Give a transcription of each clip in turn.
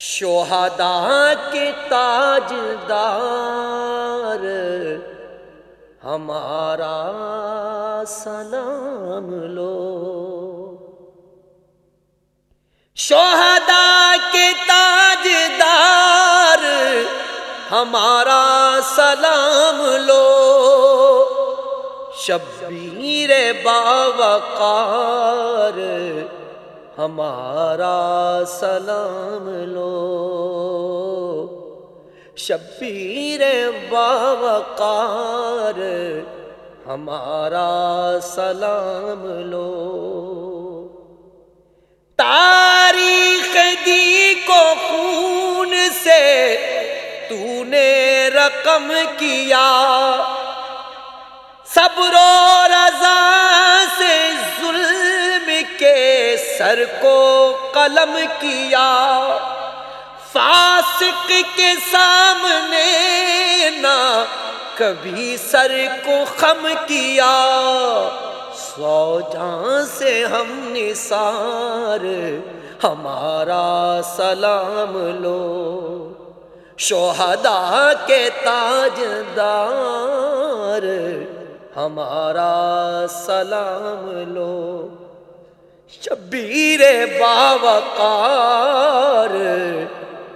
شہداء کے تاجدار ہمارا سلام لو۔ شہداء کے تاجدار ہمارا سلام لو۔ شبیر باوقار ہمارا سلام لو۔ شبیر باوقار، ہمارا سلام لو۔ تاریخ دی کو خون سے تو نے رقم کیا۔ صبر سر کو قلم کیا، فاسق کے سامنے نہ کبھی سر کو خم کیا۔ سو جان سے ہم نثار، ہمارا سلام لو۔ شہداء کے تاجدار، ہمارا سلام لو۔ شبیر باوقار،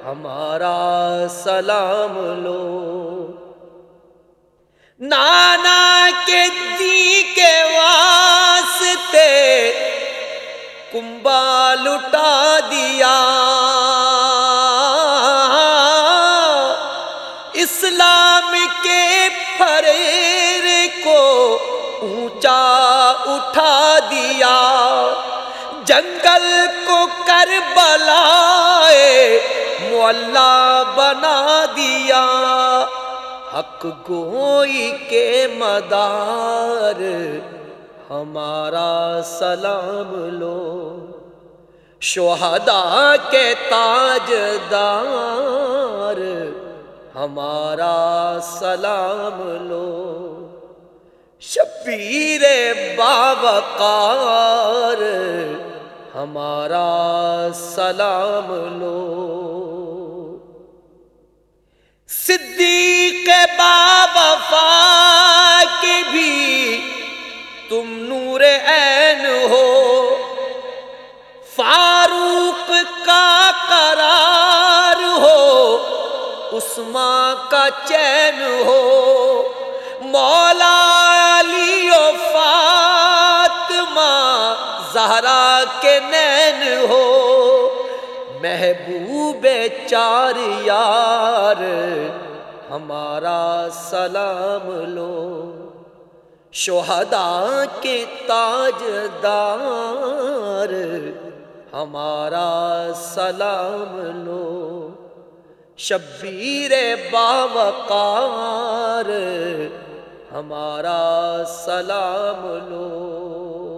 ہمارا سلام لو۔ نانا کے دی کے واسطے کنبا لٹا دیا۔ اسلام کے فریر کو اونچا اٹھا دیا۔ جنگل کو کر بلائے مولا بنا دیا۔ حق گوئی کے مدار، ہمارا سلام لو۔ شہداء کے تاجدار، ہمارا سلام لو۔ شبیر باوقار ہمارا سلام لو۔ صدیق بابا کے بھی تم نور عین ہو۔ فاروق کا قرار ہو۔ عثمان کا چین ہو۔ مولا محبوب چار یار، ہمارا سلام لو۔ شہداء کے تاجدار، ہمارا سلام لو۔ شبیر باوقار، ہمارا سلام لو۔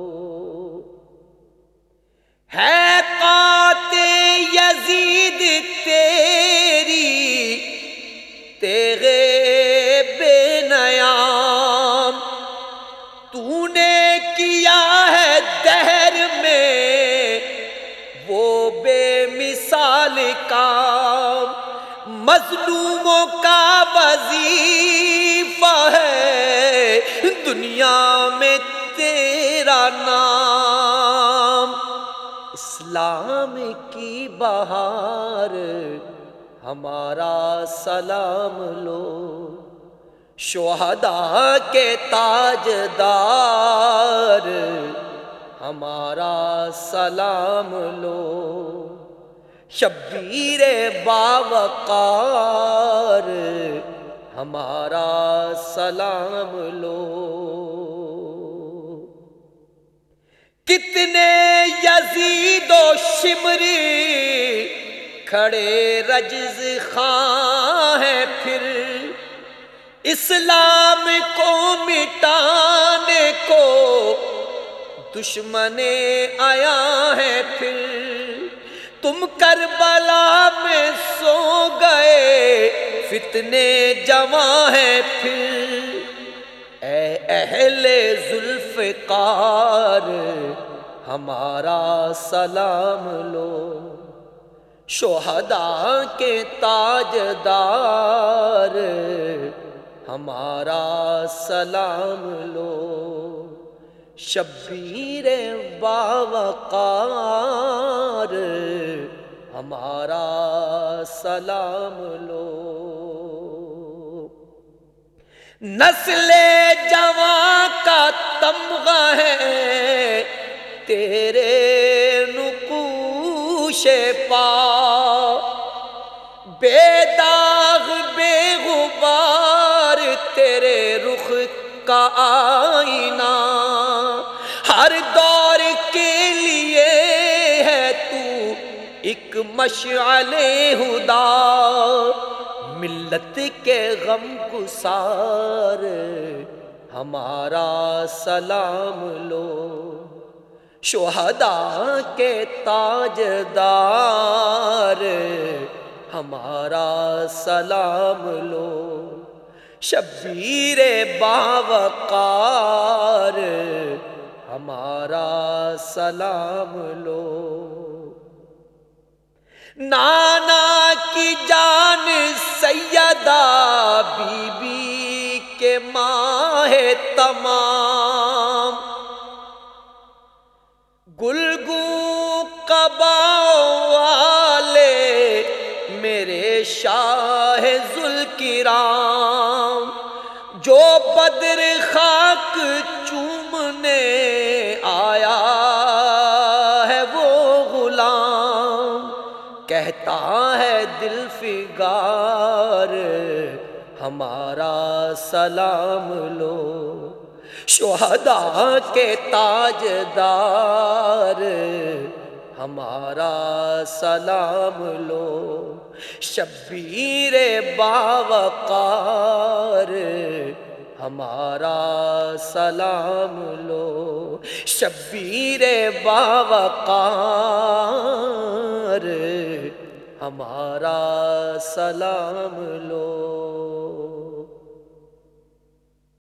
کام مظلوموں کا وظیفہ ہے دنیا میں تیرا نام اسلام کی بہار ہمارا سلام لو شہداء کے تاجدار ہمارا سلام لو شبیر باوقار، ہمارا سلام لو۔ کتنے یزید و شمری کھڑے رجز خاں ہیں پھر۔ اسلام کو مٹانے کو دشمن آیا ہے پھر۔ تم کربلا میں سو گئے، فتنے جمع ہے پھر۔ اے اہل ذوالفقار، ہمارا سلام لو۔ شہداء کے تاجدار، ہمارا سلام لو۔ شبیر باوقار ہمارا سلام لو۔ نسل جوان کا تمغہ ہے، تیرے نقوش پا۔ بے داغ، بے غبار، تیرے رخ کا آئینہ۔ ایک مشعل ہدا، ملت کے غم گسار، ہمارا سلام لو۔ شہداء کے تاجدار، ہمارا سلام لو۔ شبیر باوقار، ہمارا سلام لو۔ نانا کی جان سیدہ بی بی کے ہے تمام۔ گلگو کبا والے میرے شاہ ذوالکرام کہتا ہے دل فگار، ہمارا سلام لو۔ شہداء کے تاجدار، ہمارا سلام لو۔ شبیر باوقار، ہمارا سلام لو۔ شبیر باوقار ہمارا سلام لو۔